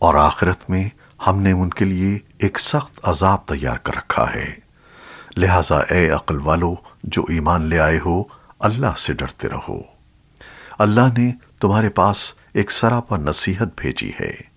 اور آخرت میں ہم نے ان کے لیے ایک سخت عذاب تیار کر رکھا ہے۔ لہذا اے عقل والو، جو ایمان لے آئے ہو، اللہ سے ڈرتے رہو۔ اللہ نے تمہارے پاس ایک سراپا نصیحت بھیجی ہے۔